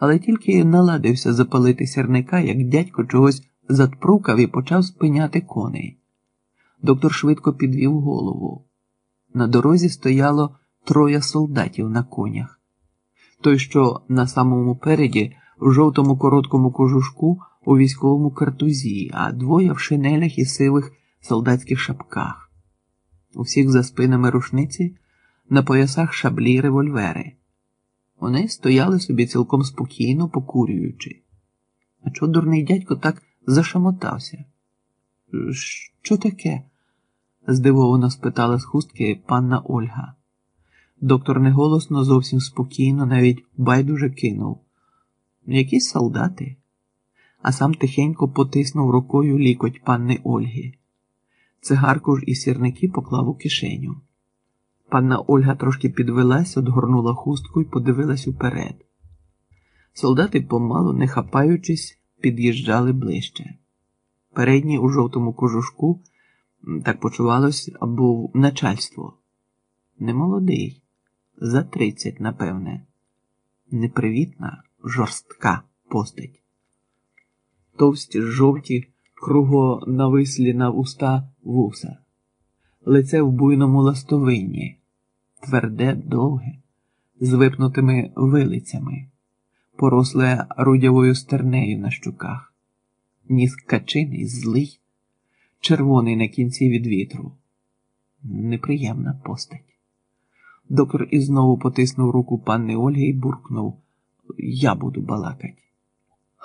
але тільки наладився запалити сірника, як дядько чогось затпрукав і почав спиняти коней. Доктор швидко підвів голову. На дорозі стояло троє солдатів на конях. Той, що на самому переді, в жовтому короткому кожушку у військовому картузі, а двоє в шинелях і сивих солдатських шапках. У всіх за спинами рушниці, на поясах шаблі револьвери. Вони стояли собі цілком спокійно, покурюючи. А чого дурний дядько так зашамотався? Що таке? здивовано спитала з хустки панна Ольга. Доктор неголосно, зовсім спокійно, навіть байдуже кинув. Якісь солдати, а сам тихенько потиснув рукою лікоть панни Ольги. Цигарку ж і сірники поклав у кишеню. Панна Ольга трошки підвелась, одгорнула хустку і подивилась уперед. Солдати помалу, не хапаючись, під'їжджали ближче. Передній у жовтому кожушку так почувалось, був начальство. Немолодий, за тридцять, напевне, непривітна, жорстка постать. Товсті, жовті, круго навислі на уста вуса, лице в буйному ластовинні, тверде, довге, з випнутими вилицями, поросле рудявою стернею на щуках, ніс качиний, злий червоний на кінці від вітру. Неприємна постать. Доктор і знову потиснув руку панни Ольги і буркнув Я буду балакать.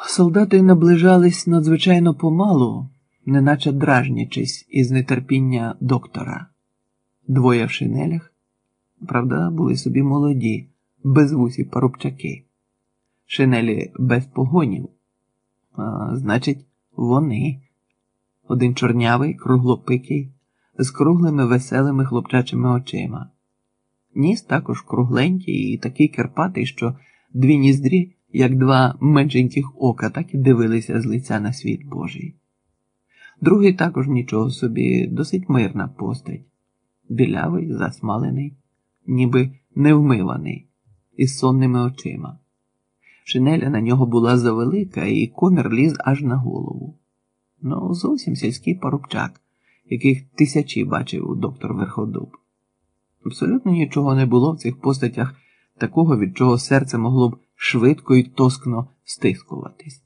Солдати наближались надзвичайно помалу, неначе дражнячись із нетерпіння доктора. Двоє в шинелях, правда, були собі молоді, безвусі парубчаки. Шинелі без погонів. А, Значить, вони один чорнявий, круглопикий, з круглими веселими хлопчачими очима. Ніс також кругленький і такий керпатий, що дві ніздрі, як два меншеньких ока, так і дивилися з лиця на світ Божий. Другий також нічого собі, досить мирна постать, білявий, засмалений, ніби невмиваний, із сонними очима. Шинеля на нього була завелика, і комір ліз аж на голову. Ну, зовсім сільський парубчак, яких тисячі бачив доктор Верходуб. Абсолютно нічого не було в цих постатях такого, від чого серце могло б швидко і тоскно стискуватись.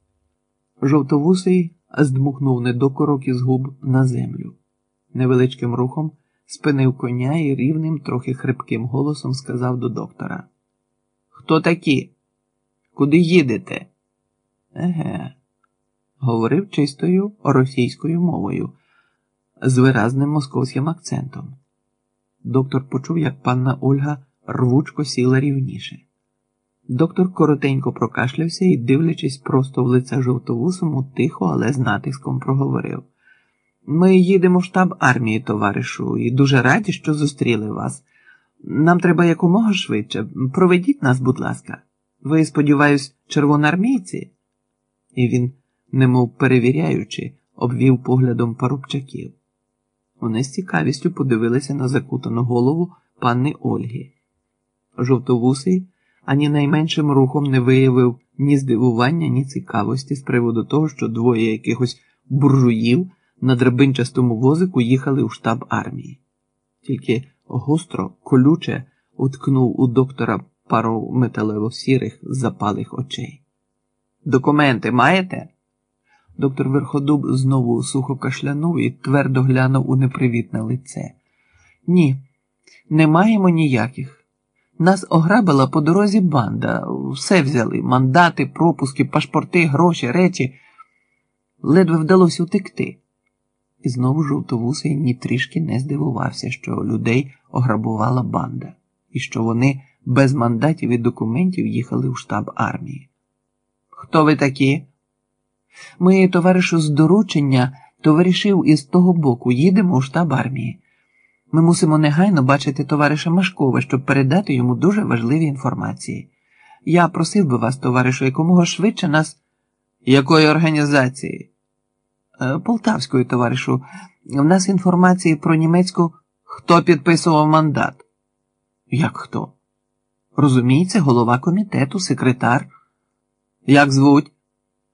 Жовтовусий здмухнув недокорок із губ на землю. Невеличким рухом спинив коня і рівним, трохи хрипким голосом сказав до доктора: Хто такі? Куди їдете? Еге говорив чистою російською мовою з виразним московським акцентом. Доктор почув, як панна Ольга рвучко сіла рівніше. Доктор коротенько прокашлявся і, дивлячись просто в лице жовтовусому, тихо, але з натиском проговорив. Ми їдемо в штаб армії, товаришу, і дуже раді, що зустріли вас. Нам треба якомога швидше. Проведіть нас, будь ласка. Ви, сподіваюсь, червоноармійці? І він немов перевіряючи, обвів поглядом парубчаків. Вони з цікавістю подивилися на закутану голову панни Ольги. Жовтовусий ані найменшим рухом не виявив ні здивування, ні цікавості з приводу того, що двоє якихось буржуїв на драбинчастому возику їхали у штаб армії. Тільки гостро, колюче уткнув у доктора пару металево сірих запалих очей. Документи маєте? Доктор Верходуб знову сухо кашлянув і твердо глянув у непривітне лице. Ні, не маємо ніяких. Нас ограбила по дорозі банда, все взяли мандати, пропуски, пашпорти, гроші, речі. Ледве вдалося утекти. І знову жовтовусий ні трішки не здивувався, що людей ограбувала банда, і що вони без мандатів і документів їхали у штаб армії. Хто ви такі? Ми, товаришу, з доручення товаришів із того боку їдемо у штаб армії. Ми мусимо негайно бачити товариша Машкова, щоб передати йому дуже важливі інформації. Я просив би вас, товаришу, якомога швидше нас. Якої організації? Е, Полтавської, товаришу. В нас інформації про німецьку хто підписував мандат. Як хто? Розуміється, голова комітету, секретар. Як звуть?